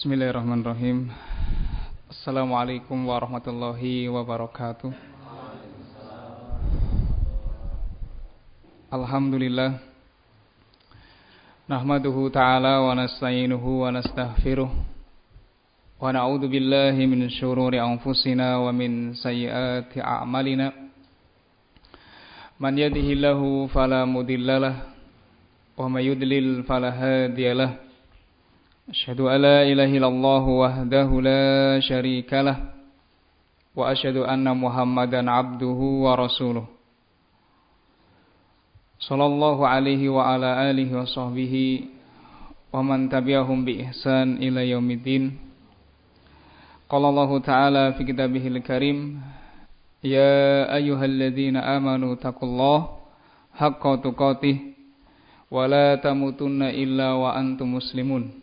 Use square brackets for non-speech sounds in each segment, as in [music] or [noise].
Bismillahirrahmanirrahim. Assalamualaikum warahmatullahi wabarakatuh. Alhamdulillah. Nahmaduhu ta'ala wa nasta'inuhu wa nastaghfiruh. Wa na'udzu billahi min syururi anfusina wa min sayyiati a'malina. Man yahdihillahu fala mudhillalah wa may yudlil fala hadiyalah. أشهد أن لا إله إلا الله وحده لا شريك له وأشهد أن محمدا عبده ورسوله صلى الله عليه وعلى آله وصحبه ومن تبعهم بإحسان إلى يوم الدين قال الله تعالى في كتابه الكريم يا أيها الذين آمنوا اتقوا الله حق تقاته ولا تموتن إلا وأنتم مسلمون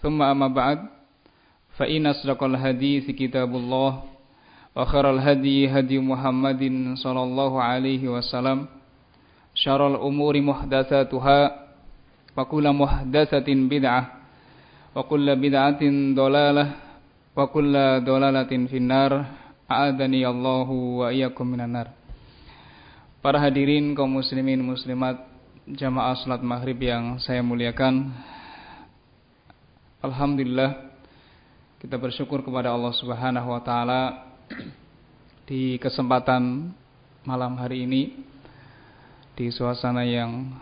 ثم أما بعد فإن أصدق الحديث كتاب الله وخير الهدي هدي محمد صلى الله عليه وسلم شر الأمور محدثاتها وكل محدثة بدعة وكل بدعة ضلالة وكل ضلالة في النار أعاذني الله وإياكم من النار Para hadirin kaum muslimin muslimat jamaah salat maghrib yang saya muliakan Alhamdulillah kita bersyukur kepada Allah Subhanahu wa taala [clears throat] di kesempatan malam hari ini di suasana yang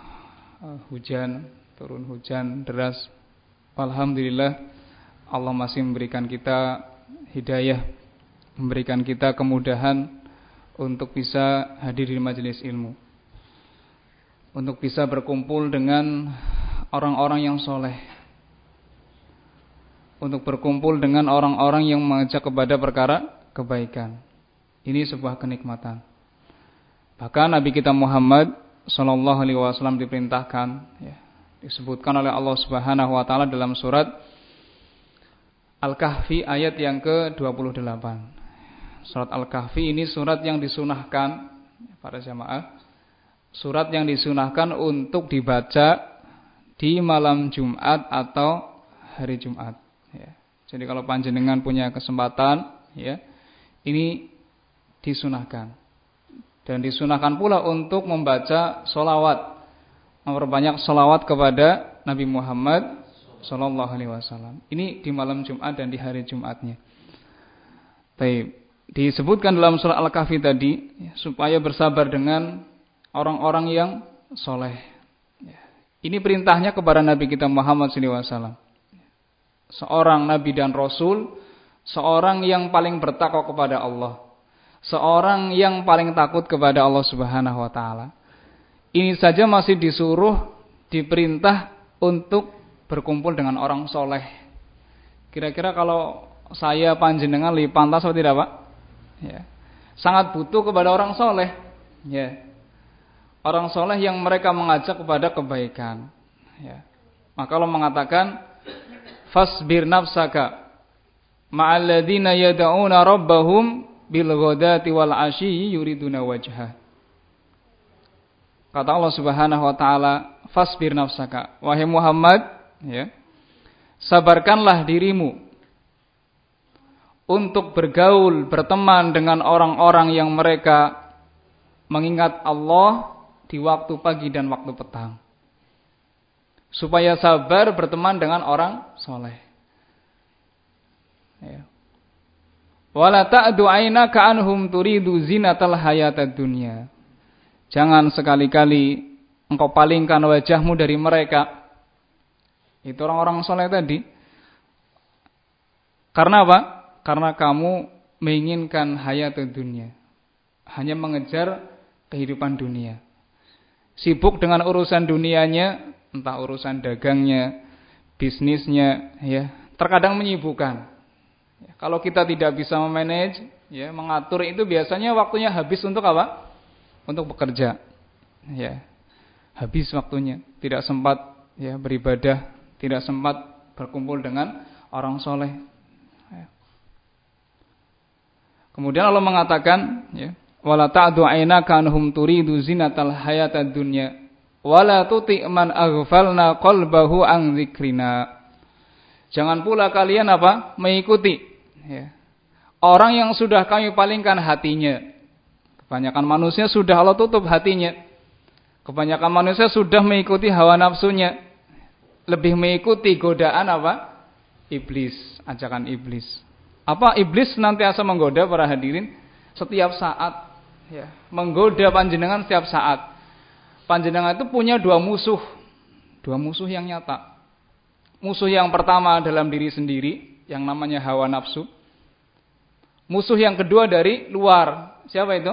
uh, hujan, turun hujan deras. Alhamdulillah Allah masih memberikan kita hidayah, memberikan kita kemudahan untuk bisa hadir di majelis ilmu. Untuk bisa berkumpul dengan orang-orang yang soleh untuk berkumpul dengan orang-orang yang mengajak kepada perkara kebaikan. Ini sebuah kenikmatan. Bahkan Nabi kita Muhammad Sallallahu Alaihi Wasallam diperintahkan, ya, disebutkan oleh Allah Subhanahu Wa Taala dalam surat Al-Kahfi ayat yang ke 28. Surat Al-Kahfi ini surat yang disunahkan para jamaah. Surat yang disunahkan untuk dibaca di malam Jumat atau hari Jumat. Jadi kalau panjenengan punya kesempatan, ya, ini disunahkan. Dan disunahkan pula untuk membaca solawat, memperbanyak solawat kepada Nabi Muhammad Sallallahu Alaihi Wasallam. Ini di malam Jumat dan di hari Jumatnya. Baik, disebutkan dalam surah Al-Kahfi tadi ya, supaya bersabar dengan orang-orang yang soleh. Ya. Ini perintahnya kepada Nabi kita Muhammad SAW seorang nabi dan rasul, seorang yang paling bertakwa kepada Allah, seorang yang paling takut kepada Allah Subhanahu wa taala. Ini saja masih disuruh diperintah untuk berkumpul dengan orang soleh. Kira-kira kalau saya panjenengan lebih pantas atau tidak, Pak? Ya. Sangat butuh kepada orang soleh. Ya. Orang soleh yang mereka mengajak kepada kebaikan. Ya. Maka Allah mengatakan fasbir nafsaka ma'alladina yad'una rabbahum bil ghadati wal ashi yuriduna wajha. Kata Allah Subhanahu wa taala, fasbir nafsaka. Wahai Muhammad, ya. Sabarkanlah dirimu untuk bergaul, berteman dengan orang-orang yang mereka mengingat Allah di waktu pagi dan waktu petang supaya sabar berteman dengan orang soleh. Ya. Wala ta'du aynaka anhum turidu zinatal hayatad dunya. Jangan sekali-kali engkau palingkan wajahmu dari mereka. Itu orang-orang soleh tadi. Karena apa? Karena kamu menginginkan hayat dunia. Hanya mengejar kehidupan dunia. Sibuk dengan urusan dunianya, entah urusan dagangnya, bisnisnya, ya terkadang menyibukkan. Ya, kalau kita tidak bisa memanage, ya mengatur itu biasanya waktunya habis untuk apa? Untuk bekerja, ya habis waktunya, tidak sempat ya beribadah, tidak sempat berkumpul dengan orang soleh. Ya. Kemudian Allah mengatakan, ya, wala ta'du aynaka anhum turidu zinatal hayatad dunya wala tuti man aghfalna qalbahu an dzikrina Jangan pula kalian apa? Mengikuti ya. Orang yang sudah kami palingkan hatinya. Kebanyakan manusia sudah Allah tutup hatinya. Kebanyakan manusia sudah mengikuti hawa nafsunya. Lebih mengikuti godaan apa? Iblis, ajakan iblis. Apa iblis nantiasa menggoda para hadirin setiap saat ya, menggoda panjenengan setiap saat. Panjenengan itu punya dua musuh. Dua musuh yang nyata. Musuh yang pertama dalam diri sendiri yang namanya hawa nafsu. Musuh yang kedua dari luar. Siapa itu?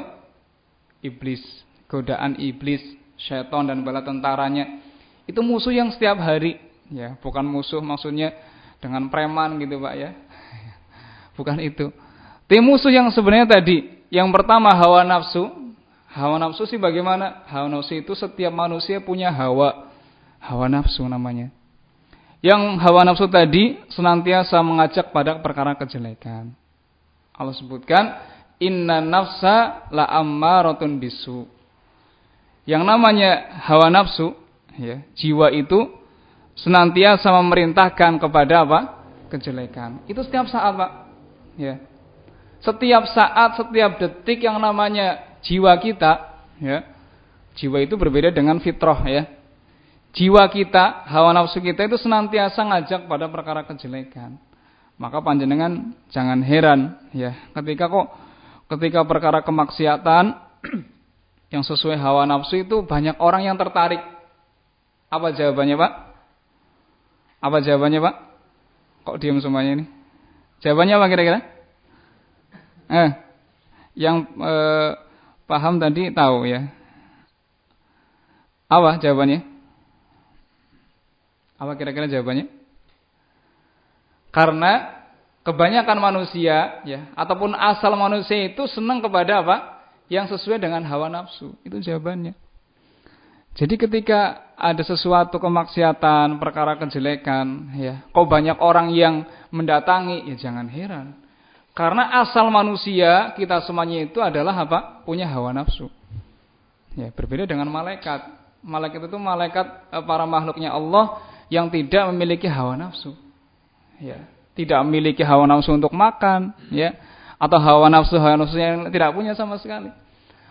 Iblis. Godaan iblis, syaitan dan bala tentaranya. Itu musuh yang setiap hari. Ya, bukan musuh maksudnya dengan preman gitu Pak ya. [laughs] Bukan itu. Tim musuh yang sebenarnya tadi. Yang pertama hawa nafsu. Hawa nafsu sih bagaimana? Hawa nafsu itu setiap manusia punya hawa. Hawa nafsu namanya. Yang hawa nafsu tadi senantiasa mengajak pada perkara kejelekan. Allah sebutkan inna nafsa la ammaratun bisu. Yang namanya hawa nafsu, ya, jiwa itu senantiasa memerintahkan kepada apa? kejelekan. Itu setiap saat, Pak. Ya. Setiap saat, setiap detik yang namanya jiwa kita, ya. Jiwa itu berbeda dengan fitrah, ya. Jiwa kita, hawa nafsu kita itu senantiasa ngajak pada perkara kejelekan. Maka panjenengan jangan heran ya ketika kok ketika perkara kemaksiatan [clears throat] yang sesuai hawa nafsu itu banyak orang yang tertarik. Apa jawabannya, Pak? Apa jawabannya, Pak? Kok diam semuanya ini? Jawabannya apa kira-kira? Eh, yang eh, paham tadi tahu ya. Apa jawabannya? Apa kira-kira jawabannya? Karena kebanyakan manusia ya ataupun asal manusia itu senang kepada apa? Yang sesuai dengan hawa nafsu. Itu jawabannya. Jadi ketika ada sesuatu kemaksiatan, perkara kejelekan, ya, kok banyak orang yang mendatangi, ya jangan heran. Karena asal manusia kita semuanya itu adalah apa? Punya hawa nafsu. Ya, berbeda dengan malaikat. Malaikat itu malaikat eh, para makhluknya Allah yang tidak memiliki hawa nafsu ya, tidak memiliki hawa nafsu untuk makan, ya, atau hawa nafsu hawa nafsu yang tidak punya sama sekali.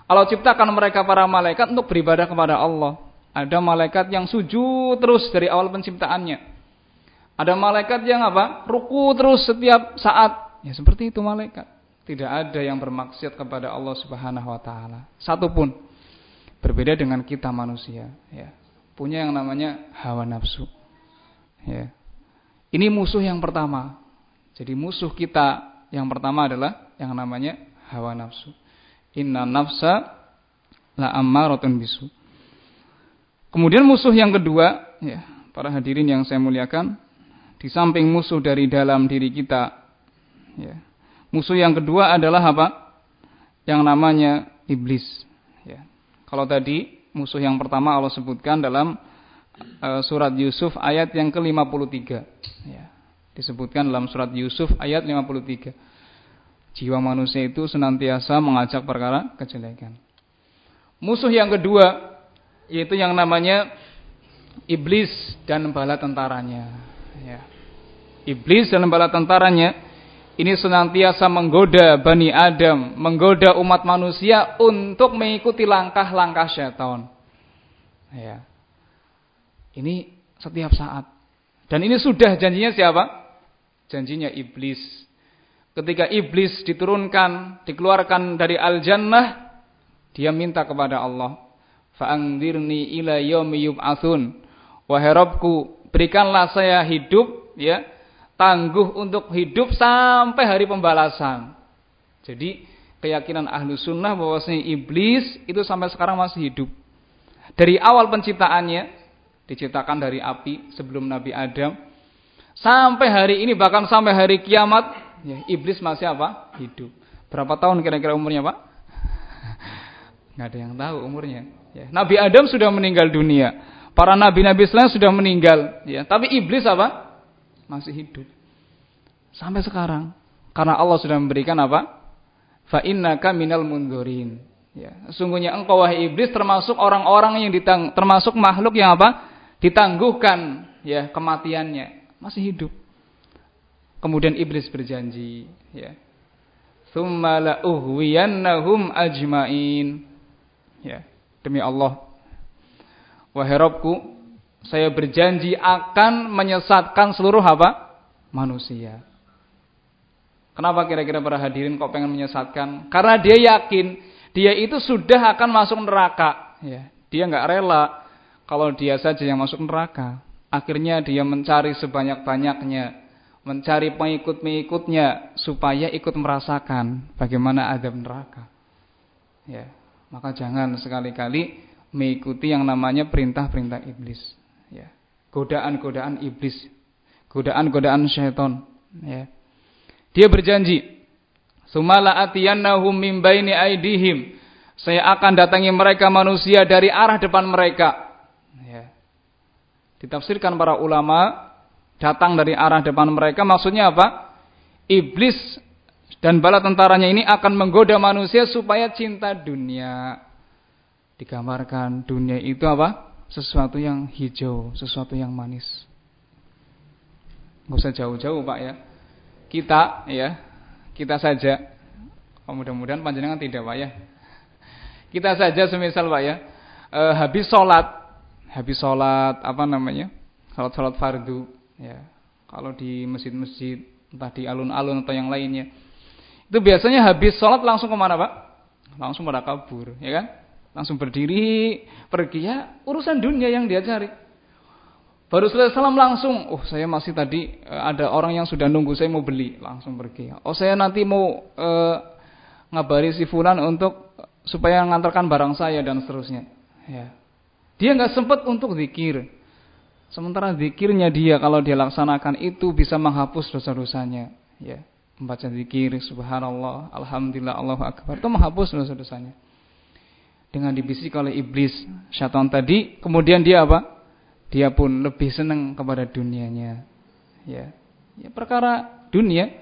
Allah ciptakan mereka para malaikat untuk beribadah kepada Allah. Ada malaikat yang sujud terus dari awal penciptaannya. Ada malaikat yang apa? Ruku terus setiap saat. Ya seperti itu malaikat. Tidak ada yang bermaksiat kepada Allah Subhanahu wa taala. Satupun. Berbeda dengan kita manusia, ya. Punya yang namanya hawa nafsu. Ya. Ini musuh yang pertama. Jadi musuh kita yang pertama adalah yang namanya hawa nafsu. Inna nafsa la ammaratun bisu. Kemudian musuh yang kedua, ya, para hadirin yang saya muliakan, di samping musuh dari dalam diri kita, ya. Musuh yang kedua adalah apa? Yang namanya iblis, ya. Kalau tadi musuh yang pertama Allah sebutkan dalam uh, surat Yusuf ayat yang ke-53. Ya. Disebutkan dalam surat Yusuf ayat 53. Jiwa manusia itu senantiasa mengajak perkara kejelekan. Musuh yang kedua yaitu yang namanya iblis dan bala tentaranya. Ya. Iblis dan bala tentaranya ini senantiasa menggoda Bani Adam, menggoda umat manusia untuk mengikuti langkah-langkah syaitan. Ya. Ini setiap saat. Dan ini sudah janjinya siapa? Janjinya iblis. Ketika iblis diturunkan, dikeluarkan dari al-jannah, dia minta kepada Allah, "Fa'angdirni ila yaumi yub'atsun." Wahai Rabbku, berikanlah saya hidup ya, tangguh untuk hidup sampai hari pembalasan. Jadi keyakinan ahlu sunnah bahwasanya iblis itu sampai sekarang masih hidup. Dari awal penciptaannya diciptakan dari api sebelum Nabi Adam. Sampai hari ini bahkan sampai hari kiamat ya, iblis masih apa? Hidup. Berapa tahun kira-kira umurnya pak? [laughs] Nggak ada yang tahu umurnya. Ya. Nabi Adam sudah meninggal dunia. Para nabi-nabi selain sudah meninggal ya. Tapi iblis apa masih hidup sampai sekarang karena Allah sudah memberikan apa fa innaka minal mundurin ya sungguhnya engkau wahai iblis termasuk orang-orang yang ditang termasuk makhluk yang apa ditangguhkan ya kematiannya masih hidup Kemudian iblis berjanji, ya. Tsumma la uhwiyannahum ajmain. Ya, demi Allah. Wahai Rabbku, saya berjanji akan menyesatkan seluruh apa? Manusia. Kenapa kira-kira para hadirin kok pengen menyesatkan? Karena dia yakin dia itu sudah akan masuk neraka. Ya, dia nggak rela kalau dia saja yang masuk neraka. Akhirnya dia mencari sebanyak-banyaknya mencari pengikut-pengikutnya supaya ikut merasakan bagaimana adab neraka. Ya, maka jangan sekali-kali mengikuti yang namanya perintah-perintah iblis. Ya, godaan-godaan iblis, godaan-godaan syaitan. Ya, dia berjanji, "Sumala atiyannahum min baini aidihim." Saya akan datangi mereka manusia dari arah depan mereka. Ya. Ditafsirkan para ulama datang dari arah depan mereka maksudnya apa? Iblis dan bala tentaranya ini akan menggoda manusia supaya cinta dunia. Digambarkan dunia itu apa? Sesuatu yang hijau, sesuatu yang manis. Gak usah jauh-jauh Pak ya. Kita ya, kita saja. Oh, mudah-mudahan panjenengan tidak Pak ya. Kita saja semisal Pak ya, eh, habis sholat, habis sholat apa namanya? Sholat-sholat fardu ya kalau di masjid-masjid entah di alun-alun atau yang lainnya itu biasanya habis sholat langsung ke mana pak langsung pada kabur ya kan langsung berdiri pergi ya urusan dunia yang dia cari. Baru selesai salam langsung oh saya masih tadi eh, ada orang yang sudah nunggu saya mau beli. Langsung pergi. Oh saya nanti mau uh, ngabari si fulan untuk supaya ngantarkan barang saya dan seterusnya. Ya. Dia nggak sempat untuk zikir. Sementara zikirnya dia kalau dia laksanakan itu bisa menghapus dosa-dosanya. Ya, membaca zikir, subhanallah, alhamdulillah, Allahu akbar. Itu menghapus dosa-dosanya. Dengan dibisik oleh iblis, syaitan tadi, kemudian dia apa? Dia pun lebih senang kepada dunianya. Ya. Ya perkara dunia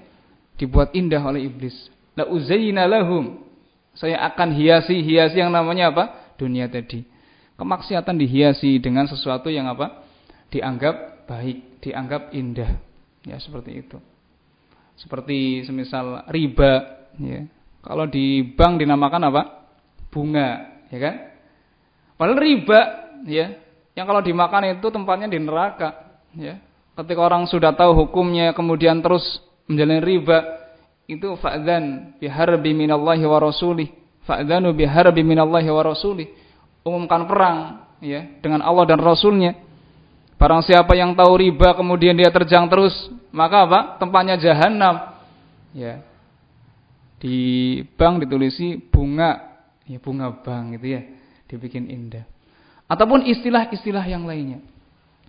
dibuat indah oleh iblis. La uzayyina lahum. Saya akan hiasi-hiasi yang namanya apa? Dunia tadi. Kemaksiatan dihiasi dengan sesuatu yang apa? dianggap baik, dianggap indah. Ya, seperti itu. Seperti semisal riba, ya. Kalau di bank dinamakan apa? Bunga, ya kan? Padahal riba, ya, yang kalau dimakan itu tempatnya di neraka, ya. Ketika orang sudah tahu hukumnya kemudian terus menjalani riba, itu fa'dzan biharbi minallahi wa rasulih. Fa'dzanu biharbi minallahi wa rasulih. Umumkan perang ya dengan Allah dan Rasulnya Barang siapa yang tahu riba kemudian dia terjang terus, maka apa? Tempatnya jahanam. Ya. Di bank ditulisi bunga, ya bunga bank gitu ya, dibikin indah. Ataupun istilah-istilah yang lainnya.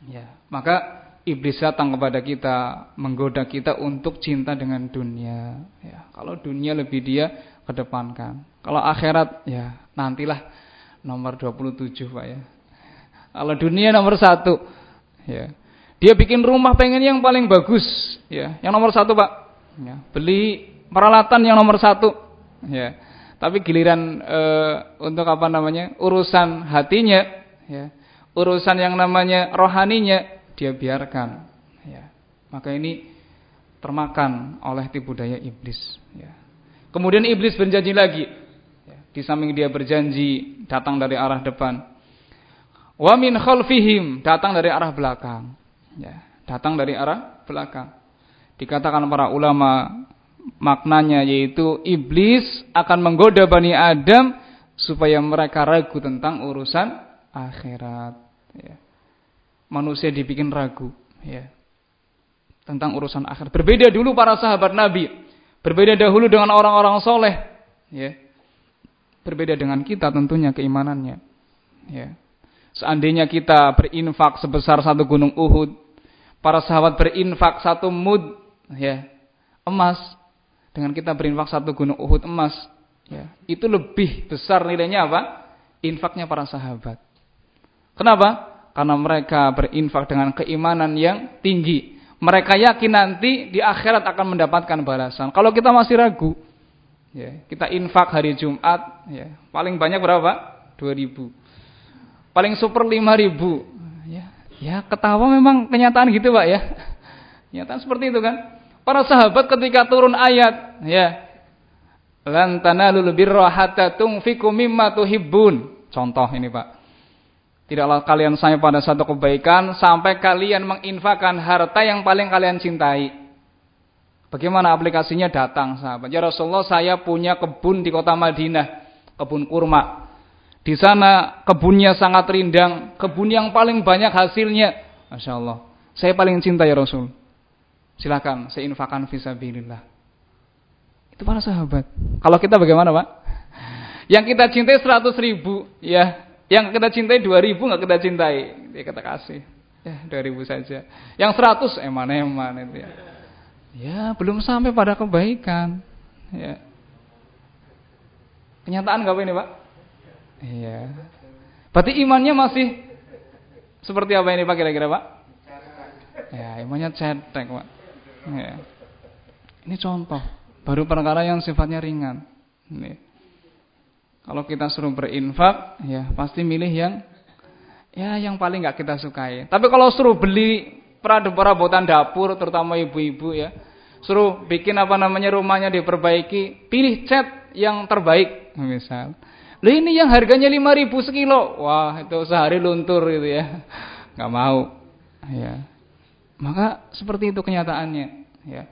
Ya, maka iblis datang kepada kita, menggoda kita untuk cinta dengan dunia. Ya, kalau dunia lebih dia kedepankan. Kalau akhirat ya nantilah nomor 27 Pak ya. Kalau dunia nomor satu ya. Dia bikin rumah pengen yang paling bagus, ya. Yang nomor satu pak, ya. beli peralatan yang nomor satu, ya. Tapi giliran e, untuk apa namanya urusan hatinya, ya. urusan yang namanya rohaninya dia biarkan, ya. Maka ini termakan oleh tipu daya iblis, ya. Kemudian iblis berjanji lagi, ya. di samping dia berjanji datang dari arah depan, Wa min khalfihim datang dari arah belakang. Ya, datang dari arah belakang. Dikatakan para ulama maknanya yaitu iblis akan menggoda Bani Adam supaya mereka ragu tentang urusan akhirat. Ya. Manusia dibikin ragu. Ya. Tentang urusan akhirat. Berbeda dulu para sahabat Nabi. Berbeda dahulu dengan orang-orang soleh. Ya. Berbeda dengan kita tentunya keimanannya. Ya. Seandainya kita berinfak sebesar satu gunung Uhud, para sahabat berinfak satu mud ya emas, dengan kita berinfak satu gunung Uhud emas, ya itu lebih besar nilainya apa? Infaknya para sahabat. Kenapa? Karena mereka berinfak dengan keimanan yang tinggi. Mereka yakin nanti di akhirat akan mendapatkan balasan. Kalau kita masih ragu, ya, kita infak hari Jumat, ya, paling banyak berapa? 2000 paling super 5000 ya ya ketawa memang kenyataan gitu Pak ya kenyataan seperti itu kan Para sahabat ketika turun ayat, ya. Lan tanalul birra hatta tunfiqu mimma tuhibbun. Contoh ini, Pak. Tidaklah kalian sampai pada satu kebaikan sampai kalian menginfakkan harta yang paling kalian cintai. Bagaimana aplikasinya datang sahabat? Ya Rasulullah saya punya kebun di kota Madinah. Kebun kurma. Di sana kebunnya sangat rindang. Kebun yang paling banyak hasilnya. Masya Allah. Saya paling cinta ya Rasul. Silakan saya infakkan visabilillah. Itu para sahabat. Kalau kita bagaimana Pak? Yang kita cintai 100 ribu. Ya yang kita cintai 2000 nggak kita cintai, dia kata kasih. Ya, 2000 saja. Yang 100 eman-eman itu ya. Ya, belum sampai pada kebaikan. Ya. Kenyataan nggak ini, Pak? Iya. Berarti imannya masih seperti apa ini Pak kira-kira, Pak? Ya, imannya cetek, Pak. Ya. Ini contoh, baru perkara yang sifatnya ringan. Nih. Kalau kita suruh berinfak, ya pasti milih yang ya yang paling nggak kita sukai. Tapi kalau suruh beli perabotan dapur, terutama ibu-ibu ya, suruh bikin apa namanya rumahnya diperbaiki, pilih cat yang terbaik, misal. Lalu ini yang harganya 5000 sekilo. Wah, itu sehari luntur gitu ya. nggak mau. Ya. Maka seperti itu kenyataannya, ya.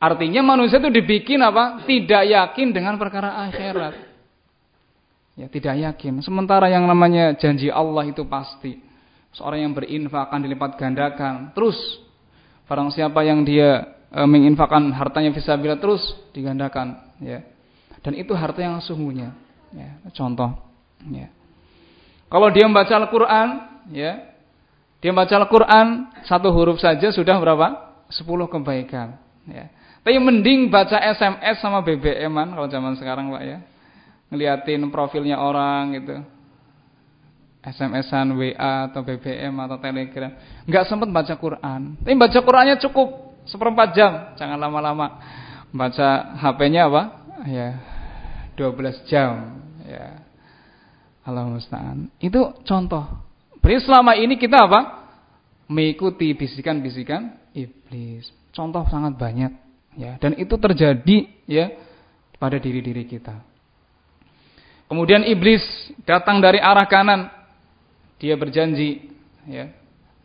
Artinya manusia itu dibikin apa? Tidak yakin dengan perkara akhirat. Ya, tidak yakin. Sementara yang namanya janji Allah itu pasti. Seorang yang berinfak akan dilipat gandakan. Terus barang siapa yang dia e, menginfakkan hartanya fisabilillah terus digandakan, ya. Dan itu harta yang sungguhnya, ya. Contoh, ya. Kalau dia membaca Al-Qur'an, ya. Dia membaca Al-Qur'an satu huruf saja sudah berapa? 10 kebaikan, ya. Tapi mending baca SMS sama BBM-an kalau zaman sekarang, Pak ya ngeliatin profilnya orang gitu. SMS-an, WA atau BBM atau Telegram. Enggak sempat baca Quran. Tapi baca Qurannya cukup seperempat jam, jangan lama-lama. Baca HP-nya apa? Ya, 12 jam, ya. Musta'an. Itu contoh. Berarti selama ini kita apa? Mengikuti bisikan-bisikan iblis. Contoh sangat banyak, ya. Dan itu terjadi ya pada diri-diri kita. Kemudian iblis datang dari arah kanan. Dia berjanji, ya.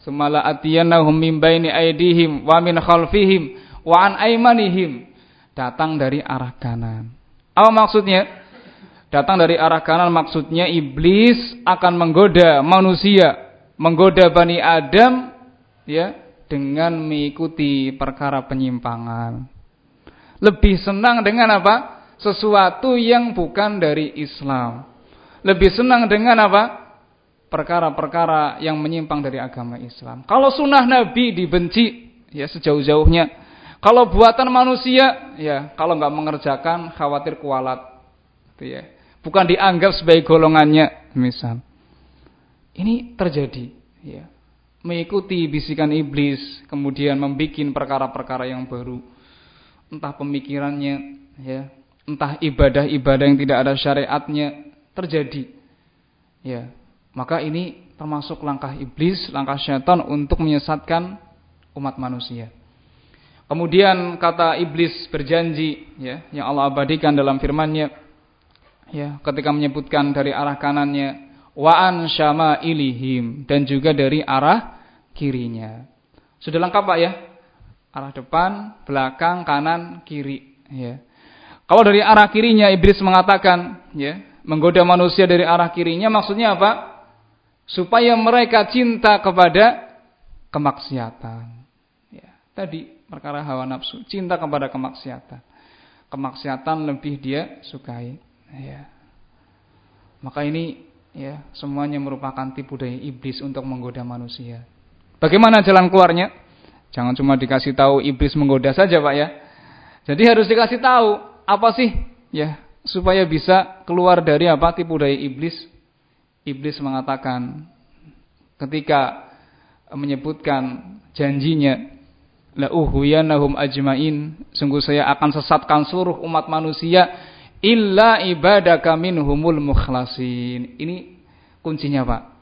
Sumala atiyannahum min baini aydihim wa min khalfihim wa an aymanihim. Datang dari arah kanan. Apa maksudnya? Datang dari arah kanan maksudnya iblis akan menggoda manusia, menggoda Bani Adam ya dengan mengikuti perkara penyimpangan. Lebih senang dengan apa? sesuatu yang bukan dari Islam. Lebih senang dengan apa? Perkara-perkara yang menyimpang dari agama Islam. Kalau sunnah Nabi dibenci, ya sejauh-jauhnya. Kalau buatan manusia, ya kalau nggak mengerjakan khawatir kualat, gitu ya. Bukan dianggap sebagai golongannya, misal. Ini terjadi, ya. Mengikuti bisikan iblis, kemudian membuat perkara-perkara yang baru. Entah pemikirannya, ya, entah ibadah-ibadah yang tidak ada syariatnya terjadi. Ya, maka ini termasuk langkah iblis, langkah syaitan untuk menyesatkan umat manusia. Kemudian kata iblis berjanji ya yang Allah abadikan dalam firman-Nya ya ketika menyebutkan dari arah kanannya wa an syama ilihim dan juga dari arah kirinya. Sudah lengkap Pak ya? Arah depan, belakang, kanan, kiri ya. Kalau dari arah kirinya iblis mengatakan, ya, menggoda manusia dari arah kirinya maksudnya apa? Supaya mereka cinta kepada kemaksiatan. Ya, tadi perkara hawa nafsu, cinta kepada kemaksiatan. Kemaksiatan lebih dia sukai, ya. Maka ini ya, semuanya merupakan tipu daya iblis untuk menggoda manusia. Bagaimana jalan keluarnya? Jangan cuma dikasih tahu iblis menggoda saja, Pak ya. Jadi harus dikasih tahu apa sih ya supaya bisa keluar dari apa tipu daya iblis? Iblis mengatakan ketika menyebutkan janjinya la uhwiyanahum ajmain sungguh saya akan sesatkan seluruh umat manusia illa ibadaka minhumul mukhlasin. Ini kuncinya, Pak.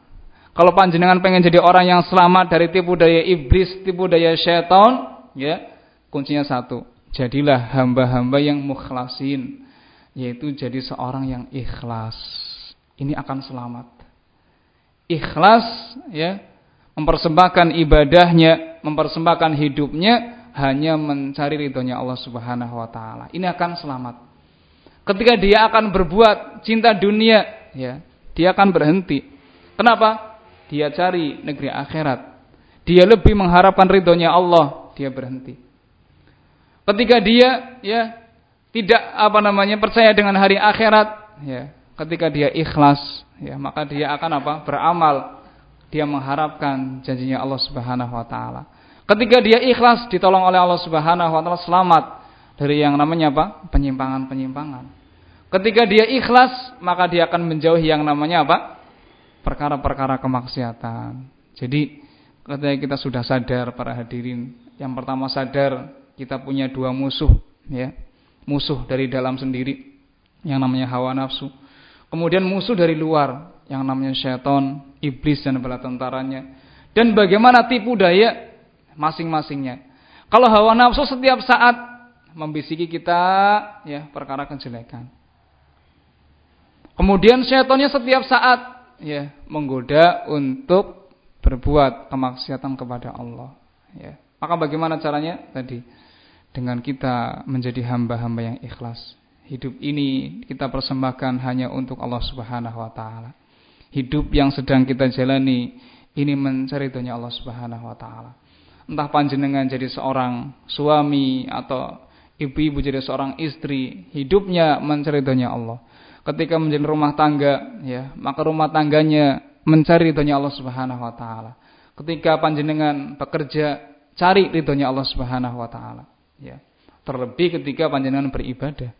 Kalau panjenengan pengen jadi orang yang selamat dari tipu daya iblis, tipu daya syaitan, ya, kuncinya satu. Jadilah hamba-hamba yang mukhlasin, yaitu jadi seorang yang ikhlas. Ini akan selamat. Ikhlas ya, mempersembahkan ibadahnya, mempersembahkan hidupnya hanya mencari ridhonya Allah Subhanahu wa taala. Ini akan selamat. Ketika dia akan berbuat cinta dunia, ya, dia akan berhenti. Kenapa? Dia cari negeri akhirat. Dia lebih mengharapkan ridhonya Allah, dia berhenti. Ketika dia ya tidak apa namanya percaya dengan hari akhirat, ya, ketika dia ikhlas, ya, maka dia akan apa? beramal. Dia mengharapkan janjinya Allah Subhanahu wa taala. Ketika dia ikhlas ditolong oleh Allah Subhanahu wa taala selamat dari yang namanya apa? penyimpangan-penyimpangan. Ketika dia ikhlas, maka dia akan menjauhi yang namanya apa? Perkara-perkara kemaksiatan. Jadi ketika kita sudah sadar para hadirin, yang pertama sadar kita punya dua musuh, ya. Musuh dari dalam sendiri yang namanya hawa nafsu. Kemudian musuh dari luar yang namanya syaitan, iblis dan bala tentaranya. Dan bagaimana tipu daya masing-masingnya. Kalau hawa nafsu setiap saat membisiki kita ya perkara kejelekan. Kemudian syaitannya setiap saat ya menggoda untuk berbuat kemaksiatan kepada Allah ya. Maka bagaimana caranya tadi dengan kita menjadi hamba-hamba yang ikhlas. Hidup ini kita persembahkan hanya untuk Allah Subhanahu wa taala. Hidup yang sedang kita jalani ini mencari dunia Allah Subhanahu wa taala. Entah panjenengan jadi seorang suami atau ibu-ibu jadi seorang istri, hidupnya mencari dunia Allah ketika menjadi rumah tangga ya maka rumah tangganya mencari ridhonya Allah Subhanahu wa taala. Ketika panjenengan bekerja cari ridhonya Allah Subhanahu wa taala ya. Terlebih ketika panjenengan beribadah.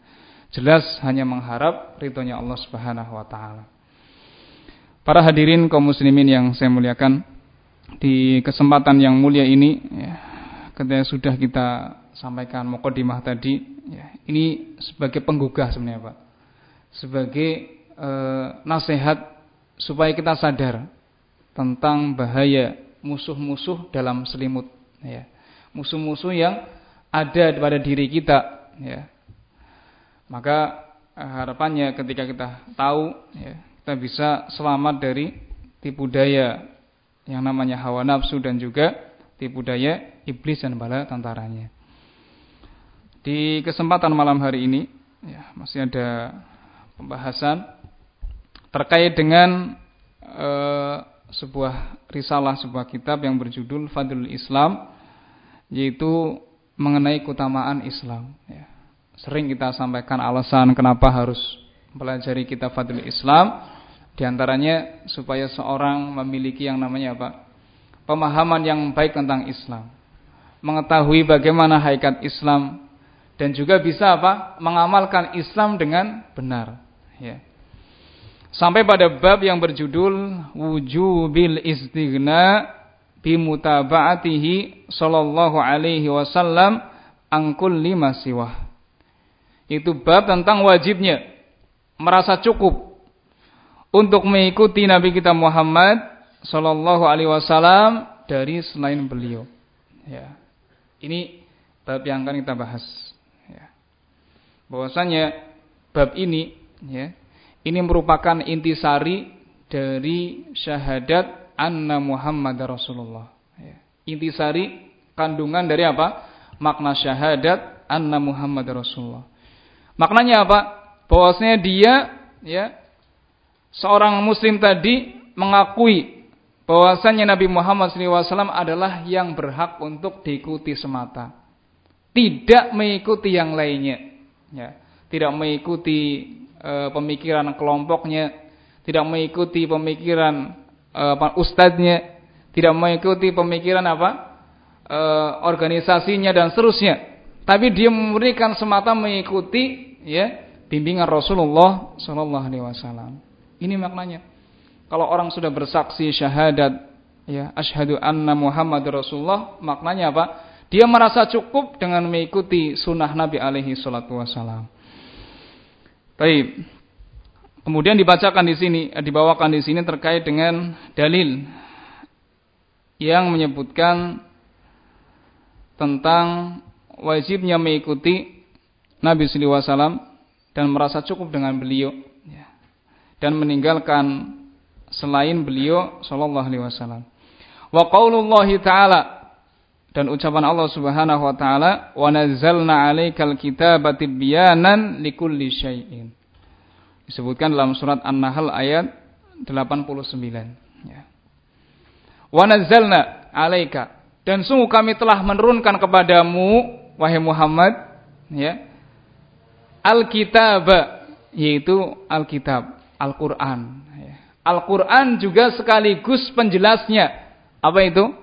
Jelas hanya mengharap ridhonya Allah Subhanahu wa taala. Para hadirin kaum muslimin yang saya muliakan di kesempatan yang mulia ini ya, ketika sudah kita sampaikan mukadimah tadi ya, ini sebagai penggugah sebenarnya Pak sebagai e, nasihat supaya kita sadar tentang bahaya musuh-musuh dalam selimut ya. Musuh-musuh yang ada pada diri kita ya. Maka eh, harapannya ketika kita tahu ya, kita bisa selamat dari tipu daya yang namanya hawa nafsu dan juga tipu daya iblis dan bala tentaranya. Di kesempatan malam hari ini ya, masih ada pembahasan terkait dengan e, sebuah risalah, sebuah kitab yang berjudul Fadlul Islam, yaitu mengenai keutamaan Islam. Ya. Sering kita sampaikan alasan kenapa harus mempelajari kitab Fadlul Islam, di antaranya supaya seorang memiliki yang namanya apa? Pemahaman yang baik tentang Islam, mengetahui bagaimana hakikat Islam, dan juga bisa apa? Mengamalkan Islam dengan benar ya. Sampai pada bab yang berjudul wujubil istighna bimutaba'atihi sallallahu alaihi wasallam an kulli masiwah. Itu bab tentang wajibnya merasa cukup untuk mengikuti Nabi kita Muhammad sallallahu alaihi wasallam dari selain beliau. Ya. Ini bab yang akan kita bahas. Ya. Bahwasanya bab ini ya. Ini merupakan intisari dari syahadat anna Muhammad Rasulullah. Ya. Intisari kandungan dari apa? Makna syahadat anna Muhammad Rasulullah. Maknanya apa? Bahwasanya dia ya seorang muslim tadi mengakui bahwasanya Nabi Muhammad SAW adalah yang berhak untuk diikuti semata. Tidak mengikuti yang lainnya. Ya. Tidak mengikuti e, pemikiran kelompoknya, tidak mengikuti pemikiran e, ustadznya, tidak mengikuti pemikiran apa e, organisasinya dan seterusnya. Tapi dia memberikan semata mengikuti ya bimbingan Rasulullah Shallallahu Alaihi Wasallam. Ini maknanya. Kalau orang sudah bersaksi syahadat ya asyhadu anna Muhammad Rasulullah maknanya apa? Dia merasa cukup dengan mengikuti sunnah Nabi alaihi salatu wasallam. Baik. Kemudian dibacakan di sini, eh, dibawakan di sini terkait dengan dalil yang menyebutkan tentang wajibnya mengikuti Nabi sallallahu alaihi wasallam dan merasa cukup dengan beliau ya. dan meninggalkan selain beliau sallallahu alaihi wasallam. Wa qaulullah taala dan ucapan Allah Subhanahu wa taala wa nazzalna 'alaikal kitaba tibyanan likulli syai'in. Disebutkan dalam surat An-Nahl ayat 89 ya. Wa nazzalna 'alaika dan sungguh kami telah menurunkan kepadamu wahai Muhammad ya Alkitab yaitu Alkitab, Al-Qur'an. Al-Qur'an juga sekaligus penjelasnya. Apa itu?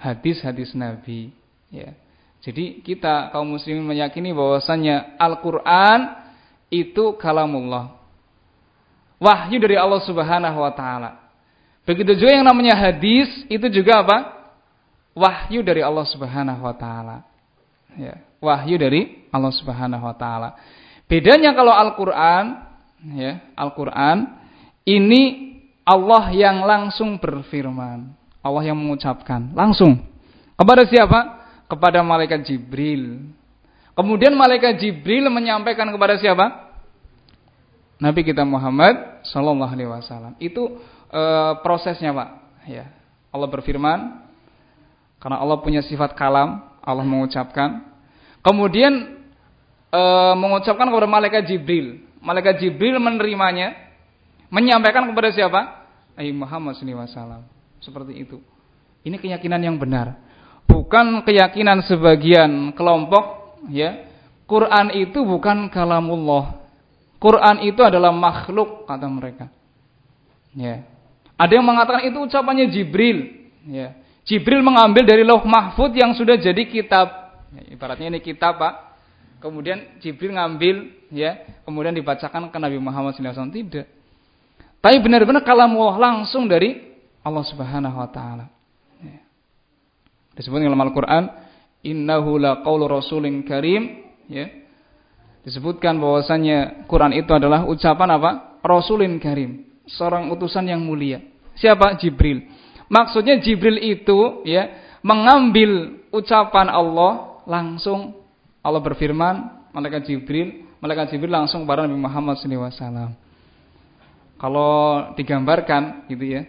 Hadis-hadis Nabi, ya. Jadi kita kaum muslimin meyakini bahwasanya Al-Qur'an itu kalamullah. Wahyu dari Allah Subhanahu wa taala. Begitu juga yang namanya hadis itu juga apa? Wahyu dari Allah Subhanahu wa taala. Ya, wahyu dari Allah Subhanahu wa taala. Bedanya kalau Al-Qur'an ya, Al-Qur'an ini Allah yang langsung berfirman. Allah yang mengucapkan langsung. Kepada siapa? Kepada malaikat Jibril. Kemudian malaikat Jibril menyampaikan kepada siapa? Nabi kita Muhammad sallallahu alaihi wasallam. Itu e, prosesnya, Pak. Ya. Allah berfirman karena Allah punya sifat kalam, Allah mengucapkan. Kemudian e, mengucapkan kepada malaikat Jibril. Malaikat Jibril menerimanya, menyampaikan kepada siapa? Ayy Muhammad SAW. Seperti itu. Ini keyakinan yang benar. Bukan keyakinan sebagian kelompok, ya. Quran itu bukan kalamullah. Quran itu adalah makhluk kata mereka. Ya. Ada yang mengatakan itu ucapannya Jibril, ya. Jibril mengambil dari Lauh Mahfud yang sudah jadi kitab. Ya, ibaratnya ini kitab, Pak kemudian Jibril ngambil ya, kemudian dibacakan ke Nabi Muhammad SAW tidak. Tapi benar-benar kalam Allah langsung dari Allah Subhanahu wa taala. Ya. Disebut dalam Al-Qur'an, "Innahu laqaulu rasulin karim", ya. Disebutkan bahwasanya Quran itu adalah ucapan apa? Rasulin karim, seorang utusan yang mulia. Siapa? Jibril. Maksudnya Jibril itu ya mengambil ucapan Allah langsung Allah berfirman, malaikat Jibril, malaikat Jibril langsung kepada Nabi Muhammad SAW. Kalau digambarkan gitu ya,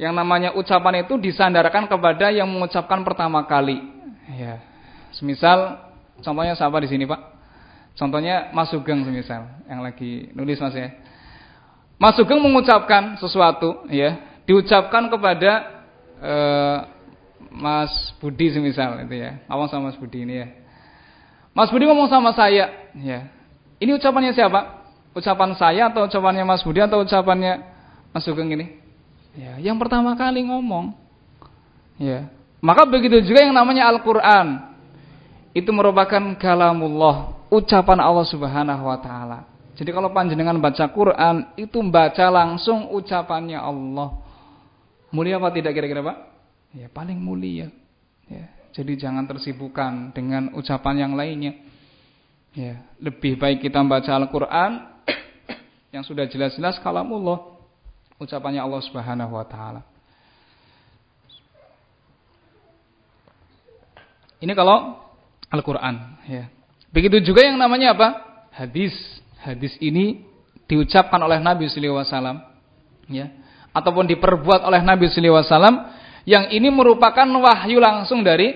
yang namanya ucapan itu disandarkan kepada yang mengucapkan pertama kali. Ya, semisal contohnya siapa di sini Pak? Contohnya Mas Sugeng semisal yang lagi nulis Mas ya. Mas Sugeng mengucapkan sesuatu ya, diucapkan kepada eh, Mas Budi semisal itu ya. Awang sama Mas Budi ini ya. Mas Budi ngomong sama saya, ya. Ini ucapannya siapa? Ucapan saya atau ucapannya Mas Budi atau ucapannya Mas Sugeng ini? Ya, yang pertama kali ngomong. Ya. Maka begitu juga yang namanya Al-Qur'an. Itu merupakan kalamullah, ucapan Allah Subhanahu wa taala. Jadi kalau panjenengan baca Quran, itu baca langsung ucapannya Allah. Mulia apa tidak kira-kira, Pak? Ya, paling mulia. Ya. Jadi jangan tersibukkan dengan ucapan yang lainnya. Ya, lebih baik kita membaca Al-Qur'an [coughs] yang sudah jelas-jelas kalamullah, ucapannya Allah Subhanahu wa taala. Ini kalau Al-Qur'an, ya. Begitu juga yang namanya apa? Hadis. Hadis ini diucapkan oleh Nabi sallallahu alaihi wasallam, ya. Ataupun diperbuat oleh Nabi sallallahu alaihi wasallam yang ini merupakan wahyu langsung dari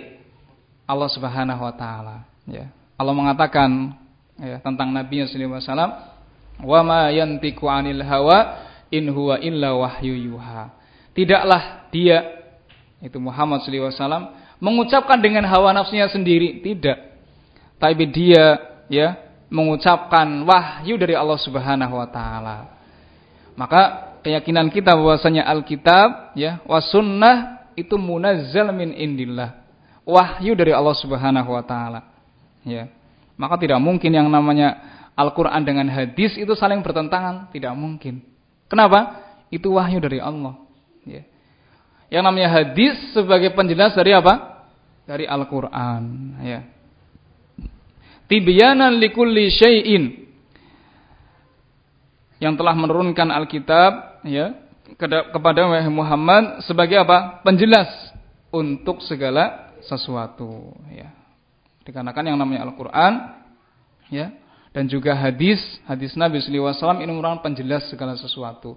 Allah Subhanahu wa taala ya. Allah mengatakan ya, tentang Nabi sallallahu alaihi wasallam wa ma yantiqu 'anil hawa in huwa illa wahyu yuha tidaklah dia itu Muhammad wasallam mengucapkan dengan hawa nafsunya sendiri tidak tapi dia ya mengucapkan wahyu dari Allah Subhanahu wa taala maka keyakinan kita bahwasanya Alkitab ya was sunnah itu munazzal min indillah. Wahyu dari Allah Subhanahu wa taala. Ya. Maka tidak mungkin yang namanya Al-Qur'an dengan hadis itu saling bertentangan, tidak mungkin. Kenapa? Itu wahyu dari Allah. Ya. Yang namanya hadis sebagai penjelas dari apa? Dari Al-Qur'an, ya. Tibyanan likulli syai'in yang telah menurunkan Alkitab ya kepada Muhammad sebagai apa? Penjelas untuk segala sesuatu ya. Dikarenakan yang namanya Al-Qur'an ya dan juga hadis, hadis Nabi wasallam ini merupakan penjelas segala sesuatu.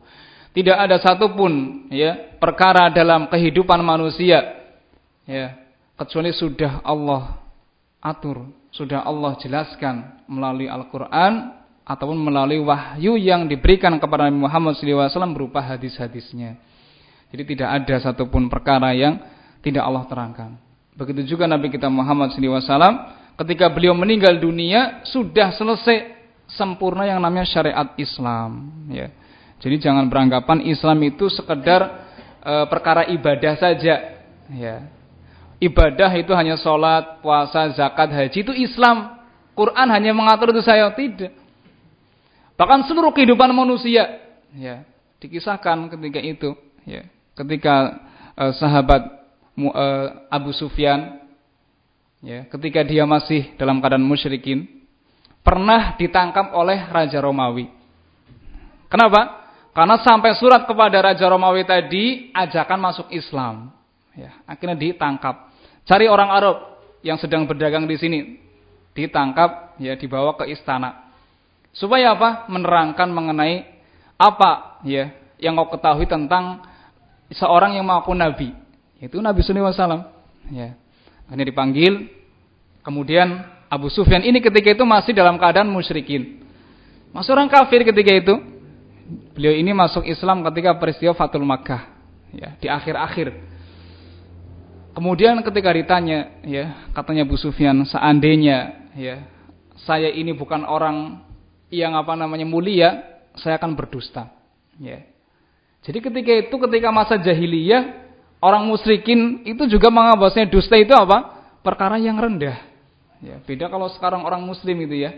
Tidak ada satupun ya perkara dalam kehidupan manusia ya kecuali sudah Allah atur, sudah Allah jelaskan melalui Al-Qur'an ataupun melalui wahyu yang diberikan kepada Nabi Muhammad SAW berupa hadis-hadisnya. Jadi tidak ada satupun perkara yang tidak Allah terangkan. Begitu juga Nabi kita Muhammad SAW ketika beliau meninggal dunia sudah selesai sempurna yang namanya syariat Islam. Ya. Jadi jangan beranggapan Islam itu sekedar e, perkara ibadah saja. Ya. Ibadah itu hanya sholat, puasa, zakat, haji itu Islam. Quran hanya mengatur itu saya tidak. Bahkan seluruh kehidupan manusia, ya, dikisahkan ketika itu, ya, ketika e, sahabat e, Abu Sufyan, ya, ketika dia masih dalam keadaan musyrikin, pernah ditangkap oleh Raja Romawi. Kenapa? Karena sampai surat kepada Raja Romawi tadi ajakan masuk Islam. Ya, akhirnya ditangkap. Cari orang Arab yang sedang berdagang di sini. Ditangkap, ya dibawa ke istana. Supaya apa? Menerangkan mengenai apa ya yang kau ketahui tentang seorang yang mengaku nabi. Yaitu Nabi alaihi wasallam. Ya. Akhirnya dipanggil. Kemudian Abu Sufyan ini ketika itu masih dalam keadaan musyrikin. Masih orang kafir ketika itu Beliau ini masuk Islam ketika peristiwa Fatul Makkah, ya, di akhir-akhir. Kemudian ketika ditanya, ya, katanya Bu Sufyan, seandainya, ya, saya ini bukan orang yang apa namanya mulia, saya akan berdusta, ya. Jadi ketika itu, ketika masa jahiliyah, orang musyrikin itu juga menganggap dusta itu apa? Perkara yang rendah. Ya, beda kalau sekarang orang muslim itu ya.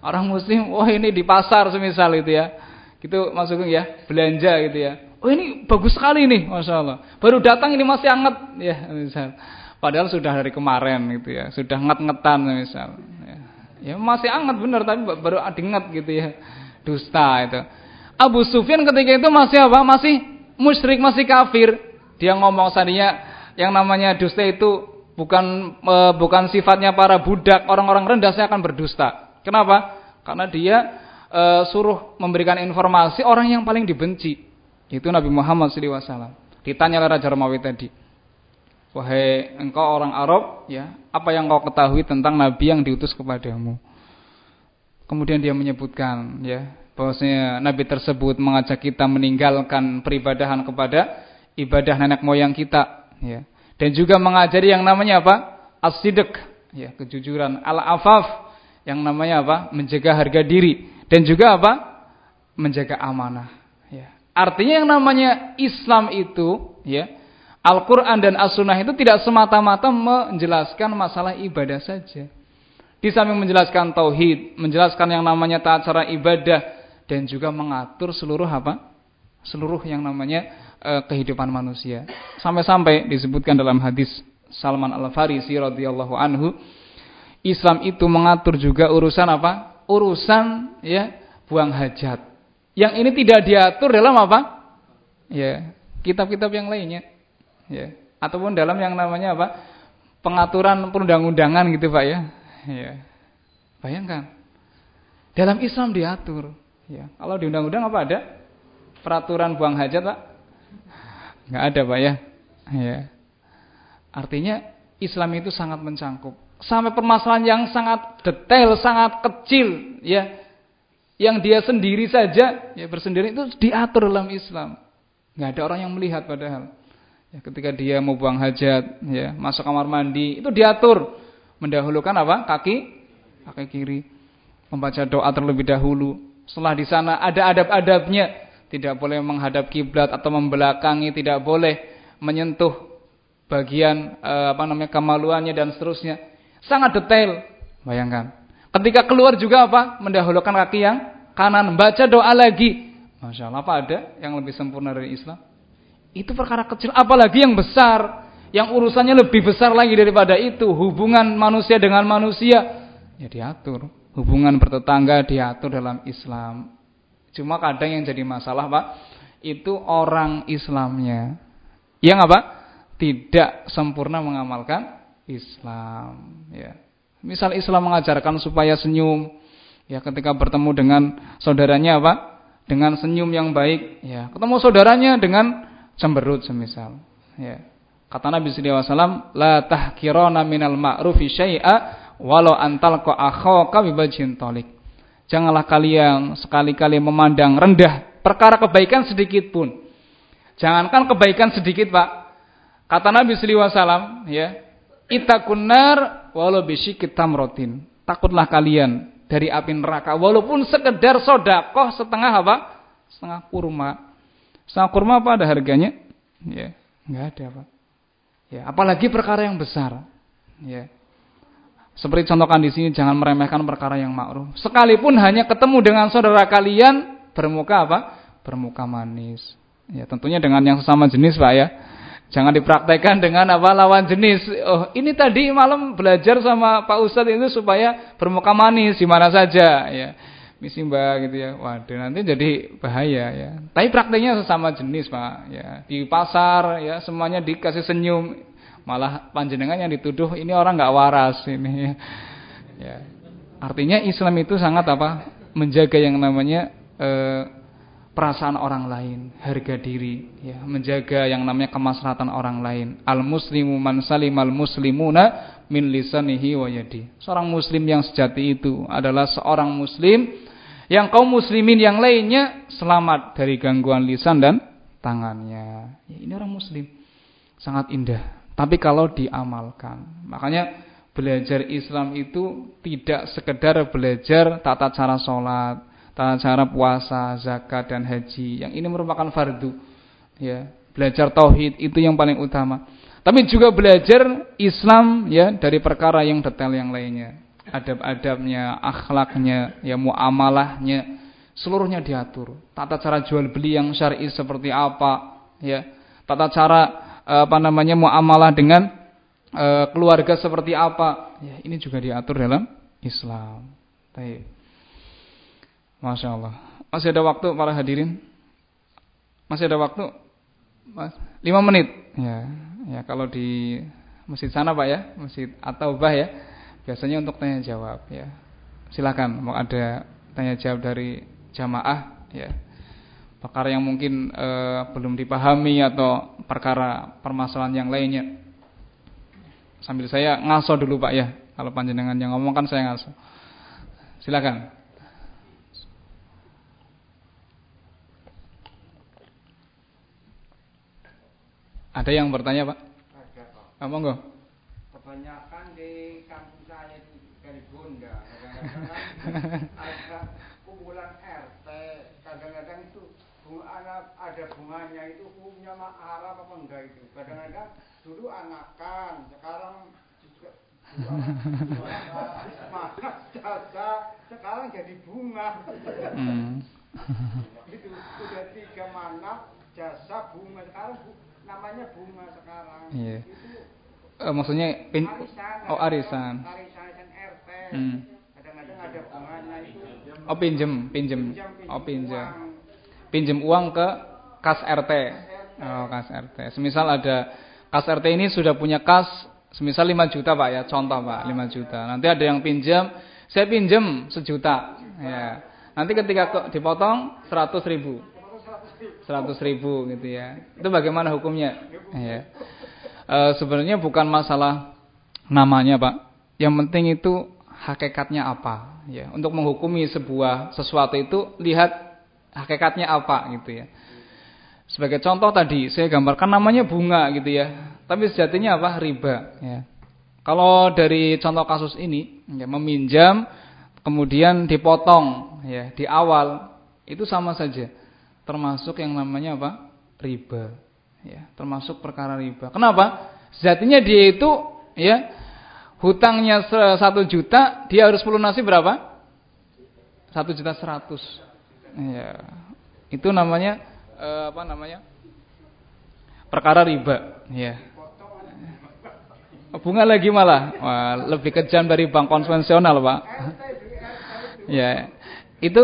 Orang muslim, wah ini di pasar semisal itu ya Gitu masuk ya, belanja gitu ya. Oh ini bagus sekali nih, masya Allah. Baru datang ini masih hangat ya, misal. Padahal sudah dari kemarin gitu ya, sudah nget-ngetan misal. Ya. ya masih hangat benar, tapi baru adinget gitu ya. Dusta itu. Abu Sufyan ketika itu masih apa? Masih musyrik, masih kafir. Dia ngomong sadinya yang namanya dusta itu bukan e, bukan sifatnya para budak, orang-orang rendah saya akan berdusta. Kenapa? Karena dia e, suruh memberikan informasi orang yang paling dibenci. Itu Nabi Muhammad SAW. Ditanya oleh Raja Romawi tadi. Wahai engkau orang Arab, ya, apa yang kau ketahui tentang Nabi yang diutus kepadamu? Kemudian dia menyebutkan, ya, bahwasanya Nabi tersebut mengajak kita meninggalkan peribadahan kepada ibadah nenek moyang kita, ya, dan juga mengajari yang namanya apa? As-sidq, ya, kejujuran, al-afaf, yang namanya apa? Menjaga harga diri dan juga apa? Menjaga amanah. Ya. Artinya yang namanya Islam itu, ya, Al-Quran dan As-Sunnah itu tidak semata-mata menjelaskan masalah ibadah saja. Di samping menjelaskan tauhid, menjelaskan yang namanya taat cara ibadah, dan juga mengatur seluruh apa? Seluruh yang namanya uh, kehidupan manusia. Sampai-sampai disebutkan dalam hadis Salman Al-Farisi radhiyallahu anhu, Islam itu mengatur juga urusan apa? urusan ya buang hajat. Yang ini tidak diatur dalam apa? Ya, kitab-kitab yang lainnya. Ya, ataupun dalam yang namanya apa? Pengaturan perundang-undangan gitu, Pak ya. Ya. Bayangkan. Dalam Islam diatur, ya. Kalau di undang-undang apa ada? Peraturan buang hajat, Pak? Enggak ada, Pak ya. Ya. Artinya Islam itu sangat mencangkup sampai permasalahan yang sangat detail, sangat kecil, ya, yang dia sendiri saja, ya bersendiri itu diatur dalam Islam. Nggak ada orang yang melihat padahal. Ya, ketika dia mau buang hajat, ya, masuk kamar mandi, itu diatur. Mendahulukan apa? Kaki, kaki kiri. Membaca doa terlebih dahulu. Setelah di sana ada adab-adabnya. Tidak boleh menghadap kiblat atau membelakangi, tidak boleh menyentuh bagian eh, apa namanya kemaluannya dan seterusnya Sangat detail. Bayangkan. Ketika keluar juga apa? Mendahulukan kaki yang kanan. Baca doa lagi. Masya Allah. Apa ada yang lebih sempurna dari Islam? Itu perkara kecil. Apalagi yang besar. Yang urusannya lebih besar lagi daripada itu. Hubungan manusia dengan manusia. Ya diatur. Hubungan bertetangga diatur dalam Islam. Cuma kadang yang jadi masalah Pak. Itu orang Islamnya. Yang apa? Tidak sempurna mengamalkan Islam ya. Misal Islam mengajarkan supaya senyum, ya ketika bertemu dengan saudaranya apa? Dengan senyum yang baik, ya. Ketemu saudaranya dengan cemberut semisal, ya. Kata Nabi sallallahu alaihi wasallam, "La tahkirana minal ma'rufi syai'a walau antalqa akhaka bibajhin talik." Janganlah kalian sekali-kali memandang rendah perkara kebaikan sedikit pun. Jangankan kebaikan sedikit, Pak. Kata Nabi sallallahu alaihi wasallam, ya, "Itakun nar walau bisyikit tamrotin." Takutlah kalian dari api neraka walaupun sekedar sodakoh setengah apa? Setengah kurma. Setengah kurma apa ada harganya? Ya, enggak ada, Pak. Ya, apalagi perkara yang besar. Ya. Seperti contohkan di sini jangan meremehkan perkara yang ma'ruf. Sekalipun hanya ketemu dengan saudara kalian bermuka apa? Bermuka manis. Ya, tentunya dengan yang sesama jenis, Pak ya. Jangan dipraktekkan dengan apa lawan jenis. Oh, ini tadi malam belajar sama Pak Ustadz itu supaya bermuka manis di mana saja, ya. Misi Mbak gitu ya. Waduh, nanti jadi bahaya ya. Tapi prakteknya sesama jenis, Pak, ya. Di pasar ya semuanya dikasih senyum. Malah panjenengan yang dituduh ini orang nggak waras ini ya. ya. Artinya Islam itu sangat apa? Menjaga yang namanya eh, perasaan orang lain, harga diri, ya, menjaga yang namanya kemaslahatan orang lain. Al muslimu man salimal muslimuna min lisanihi wa yadi. Seorang muslim yang sejati itu adalah seorang muslim yang kaum muslimin yang lainnya selamat dari gangguan lisan dan tangannya. Ya, ini orang muslim. Sangat indah. Tapi kalau diamalkan, makanya belajar Islam itu tidak sekedar belajar tata cara sholat, tata cara puasa, zakat dan haji. Yang ini merupakan fardu. Ya, belajar tauhid itu yang paling utama. Tapi juga belajar Islam ya dari perkara yang detail yang lainnya. Adab-adabnya, akhlaknya, ya muamalahnya, seluruhnya diatur. Tata cara jual beli yang syar'i seperti apa, ya. Tata cara apa namanya muamalah dengan e, keluarga seperti apa. Ya, ini juga diatur dalam Islam. Baik. Masya Allah. Masih ada waktu para hadirin? Masih ada waktu? Mas, 5 menit. Ya, ya kalau di masjid sana Pak ya, masjid atau bah ya, biasanya untuk tanya jawab ya. Silakan mau ada tanya jawab dari jamaah ya. Perkara yang mungkin e, belum dipahami atau perkara permasalahan yang lainnya. Sambil saya ngaso dulu Pak ya. Kalau panjenengan yang ngomong kan saya ngaso. Silakan. Ada yang bertanya Pak? Ada Pak. Ah, monggo. Kebanyakan di kampung saya di Kalibunda, kadang-kadang ada kumpulan RT, kadang-kadang itu bunga, ada bunganya itu punya haram apa enggak itu. Kadang-kadang dulu anakan, sekarang juga mana jasa, sekarang jadi bunga. Hmm. itu sudah tiga mana jasa bunga sekarang namanya bunga sekarang. Iya. Itu uh, maksudnya pin arisan, oh arisan. Arisan RT. Hmm. Kadang-kadang ada bunganya itu. Oh pinjem, pinjem. Oh pinjem. Pinjem uang ke kas RT. Oh kas RT. Semisal ada kas RT ini sudah punya kas semisal 5 juta Pak ya, contoh Pak, 5 juta. Nanti ada yang pinjam, saya pinjam sejuta. Ya. Nanti ketika dipotong 100 ribu. 100 ribu gitu ya. Itu bagaimana hukumnya? Ya. E, sebenarnya bukan masalah namanya Pak. Yang penting itu hakikatnya apa. Ya. Untuk menghukumi sebuah sesuatu itu lihat hakikatnya apa gitu ya. Sebagai contoh tadi saya gambarkan namanya bunga gitu ya. Tapi sejatinya apa? Riba. Ya. Kalau dari contoh kasus ini ya, meminjam kemudian dipotong ya di awal itu sama saja termasuk yang namanya apa? riba. Ya, termasuk perkara riba. Kenapa? Sejatinya dia itu ya hutangnya satu juta, dia harus melunasi berapa? Satu juta seratus. Ya, itu namanya eh, apa namanya? Perkara riba. Ya. Bunga lagi malah, Wah, lebih kejam dari bank konvensional, Pak. ya, itu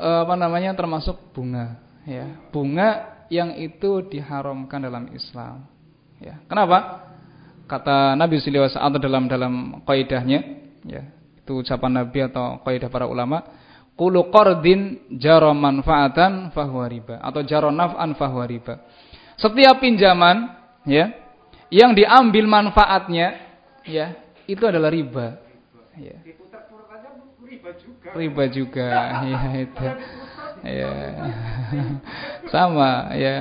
eh, apa namanya termasuk bunga ya, bunga yang itu diharamkan dalam Islam. Ya. Kenapa? Kata Nabi wasallam dalam dalam kaidahnya, ya. Itu ucapan Nabi atau kaidah para ulama. Qulu qardin jara manfaatan fahuwa riba atau jara naf'an fahuwa riba. Setiap pinjaman ya yang diambil manfaatnya ya itu adalah riba. Ya. Riba juga. [laughs] ya itu. Ya. Sama ya.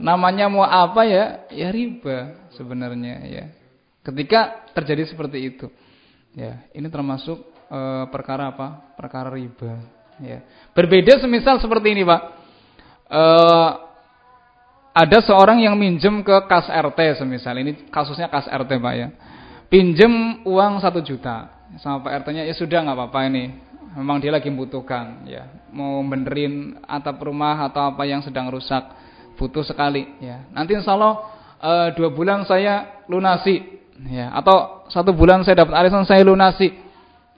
Namanya mau apa ya? Ya riba sebenarnya ya. Ketika terjadi seperti itu. Ya, ini termasuk e, perkara apa? Perkara riba. Ya. Berbeda semisal seperti ini, Pak. E, ada seorang yang minjem ke kas RT semisal ini kasusnya kas RT, Pak ya. Pinjem uang satu juta sama Pak RT-nya ya sudah nggak apa-apa ini. Memang dia lagi membutuhkan ya, mau benerin atap rumah atau apa yang sedang rusak, butuh sekali ya. Nanti insya Allah e, dua bulan saya lunasi ya, atau satu bulan saya dapat arisan saya lunasi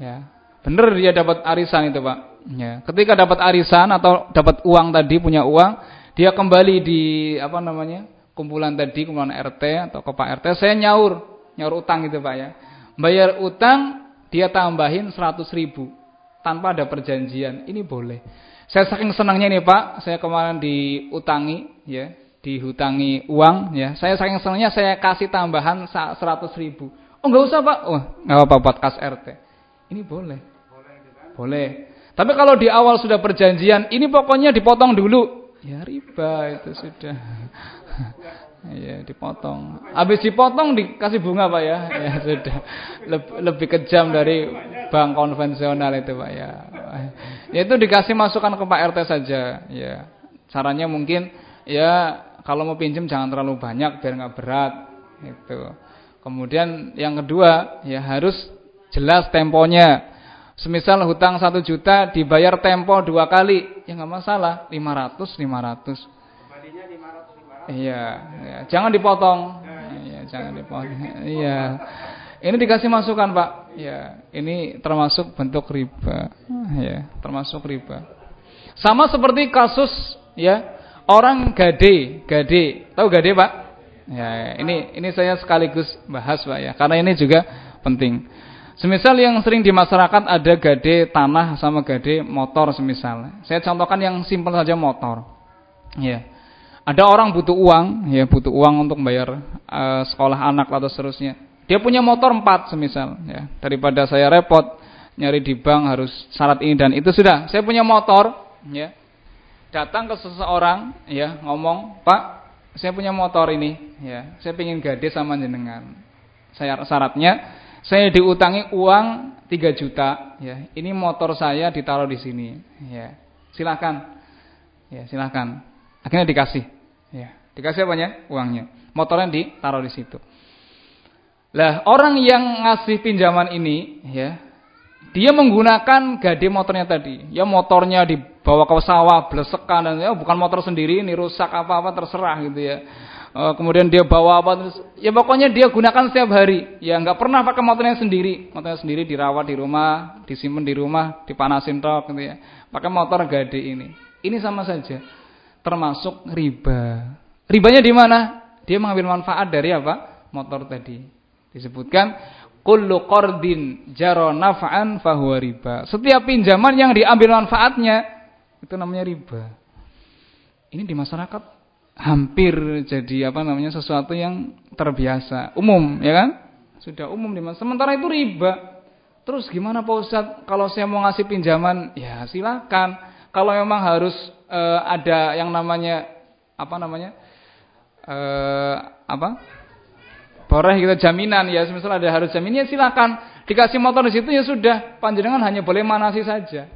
ya. Bener dia dapat arisan itu Pak. Ya. Ketika dapat arisan atau dapat uang tadi punya uang, dia kembali di apa namanya kumpulan tadi kumpulan RT atau ke Pak RT, saya nyaur nyaur utang itu Pak ya. Bayar utang dia tambahin 100 ribu tanpa ada perjanjian. Ini boleh. Saya saking senangnya nih Pak, saya kemarin diutangi ya, dihutangi uang ya. Saya saking senangnya saya kasih tambahan 100 ribu. Oh nggak usah Pak. Oh nggak apa-apa buat kas RT. Ini boleh. Boleh. Tapi kalau di awal sudah perjanjian, ini pokoknya dipotong dulu. Ya riba itu sudah. [laughs] Iya dipotong. Habis dipotong dikasih bunga pak ya. [laughs] Ya sudah. Lebih, lebih kejam dari bank konvensional itu pak ya. Ya itu dikasih masukan ke Pak RT saja. Ya caranya mungkin ya kalau mau pinjam jangan terlalu banyak biar nggak berat. Itu. Kemudian yang kedua ya harus jelas temponya. Semisal hutang satu juta dibayar tempo dua kali, ya nggak masalah, 500 500. Iya, ya. jangan dipotong. Iya, jangan dipotong. Iya. Ini dikasih masukan, Pak. Ya, ini termasuk bentuk riba. Ya, termasuk riba. Sama seperti kasus ya, orang gade, gade. Tahu gade, Pak? Ya, ini ini saya sekaligus bahas, Pak ya. Karena ini juga penting. Semisal yang sering di masyarakat ada gade tanah sama gade motor semisal. Saya contohkan yang simpel saja motor. Ya ada orang butuh uang, ya butuh uang untuk bayar uh, sekolah anak atau seterusnya. Dia punya motor empat semisal, ya daripada saya repot nyari di bank harus syarat ini dan itu sudah. Saya punya motor, ya datang ke seseorang, ya ngomong, Pak, saya punya motor ini, ya saya ingin gade sama jenengan. Saya syaratnya saya diutangi uang 3 juta, ya ini motor saya ditaruh di sini, ya silakan, ya silakan. Akhirnya dikasih. Ya, dikasih apanya? Uangnya. Motornya ditaruh di situ. Lah, orang yang ngasih pinjaman ini, ya, dia menggunakan gade motornya tadi. Ya motornya dibawa ke sawah, blesekan dan ya bukan motor sendiri, ini rusak apa-apa terserah gitu ya. E, kemudian dia bawa apa terus ya pokoknya dia gunakan setiap hari. Ya nggak pernah pakai motornya sendiri. Motornya sendiri dirawat di rumah, disimpan di rumah, dipanasin tok gitu ya. Pakai motor gade ini. Ini sama saja termasuk riba. Ribanya di mana? Dia mengambil manfaat dari apa? Motor tadi. Disebutkan kullu qardin jaro naf'an fahuwa riba. Setiap pinjaman yang diambil manfaatnya itu namanya riba. Ini di masyarakat hampir jadi apa namanya sesuatu yang terbiasa, umum, ya kan? Sudah umum di masyarakat. Sementara itu riba. Terus gimana Pak Ustadz kalau saya mau ngasih pinjaman? Ya silakan. Kalau memang harus e, ada yang namanya apa namanya e, apa boleh kita jaminan ya misal ada harus jamin ya silakan dikasih motor di situ ya sudah panjenengan hanya boleh manasi saja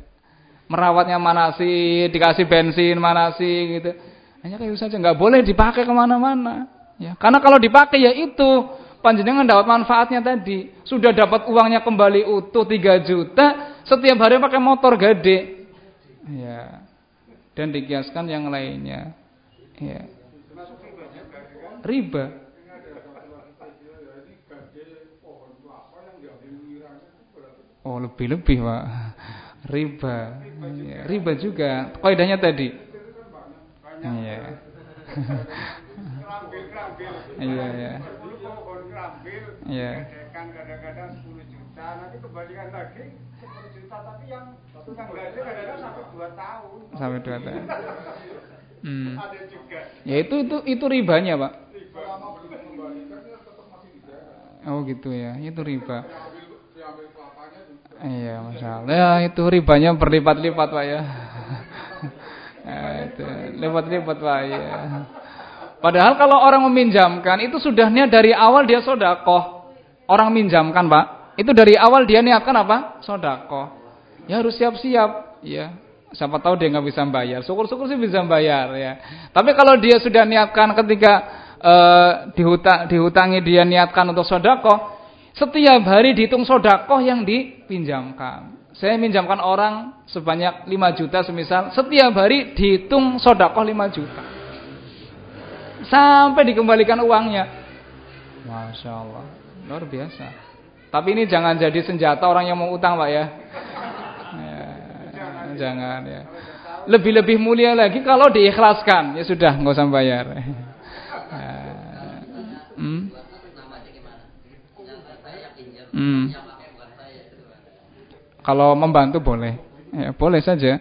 merawatnya manasi dikasih bensin manasi gitu hanya kayak saja nggak boleh dipakai ke mana-mana ya karena kalau dipakai ya itu panjenengan dapat manfaatnya tadi sudah dapat uangnya kembali utuh 3 juta setiap hari pakai motor gede ya dan dikiaskan yang lainnya. Ya. Riba. Oh, lebih-lebih, Pak. Riba. Ya, riba juga. Kaidahnya tadi. Iya. Iya, iya. Iya. juta nanti kembalikan lagi 10 juta tapi yang tanggalnya kadang-kadang sampai 2 tahun sampai 2 tahun hmm. ada juga ya itu itu itu ribanya pak riba oh gitu ya itu riba Iya, masalah. Ya itu ribanya berlipat-lipat pak ya. Ya itu lipat-lipat pak ya. Padahal kalau orang meminjamkan itu sudahnya dari awal dia sodakoh. Orang minjamkan pak, itu dari awal dia niatkan apa? Sodakoh. Ya harus siap-siap. Ya, siapa tahu dia nggak bisa bayar. Syukur-syukur sih bisa bayar ya. Tapi kalau dia sudah niatkan ketika uh, dihutang, dihutangi dia niatkan untuk sodakoh, setiap hari dihitung sodakoh yang dipinjamkan. Saya minjamkan orang sebanyak 5 juta semisal. Setiap hari dihitung sodakoh 5 juta. Sampai dikembalikan uangnya. Masya Allah. Luar biasa. Tapi ini jangan jadi senjata orang yang mau utang Pak ya. ya jangan ya. Lebih-lebih mulia lagi kalau diikhlaskan. Ya sudah nggak usah bayar. Ya. Hmm? Hmm. Kalau membantu boleh, ya, boleh saja.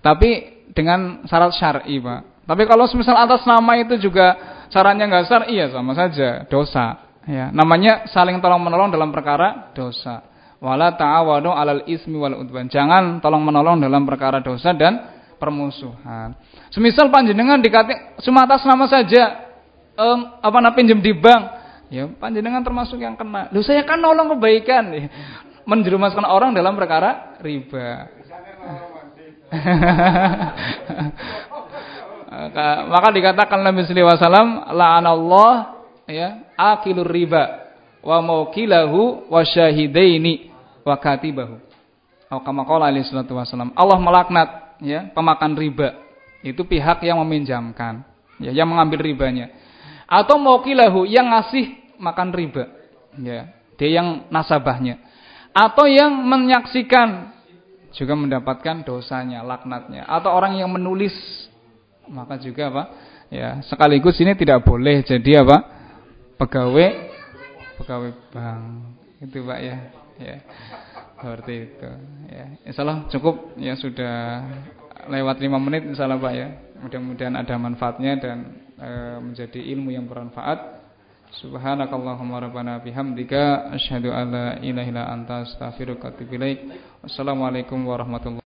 Tapi dengan syarat syar'i, Pak. Tapi kalau semisal atas nama itu juga syaratnya nggak syar'i ya sama saja, dosa. Ya, namanya saling tolong menolong dalam perkara dosa. Wala ta'awadu 'alal ismi wal udwan. Jangan tolong menolong dalam perkara dosa dan permusuhan. Semisal panjenengan dikati cuma atas nama saja um, apa namanya pinjam di bank Ya, panjenengan termasuk yang kena. Lu saya kan nolong kebaikan. Menjerumuskan orang dalam perkara riba. Maka dikatakan Nabi sallallahu alaihi wasallam la'anallah ya akilur riba wa maukilahu wa syahidaini wa katibahu. Allah melaknat ya pemakan riba. Itu pihak yang meminjamkan, ya yang mengambil ribanya. Atau maukilahu yang ngasih makan riba. Ya, dia yang nasabahnya. Atau yang menyaksikan juga mendapatkan dosanya, laknatnya. Atau orang yang menulis maka juga apa? Ya, sekaligus ini tidak boleh jadi apa? Pegawai pegawai bank. Itu Pak ya. Ya. Seperti itu. Ya. Insyaallah cukup ya sudah lewat lima menit insyaallah Pak ya. Mudah-mudahan ada manfaatnya dan e, menjadi ilmu yang bermanfaat. Subhanakallahumma rabbana bihamdika asyhadu an la ilaha illa anta astaghfiruka wa atubu ilaik. Wassalamualaikum warahmatullahi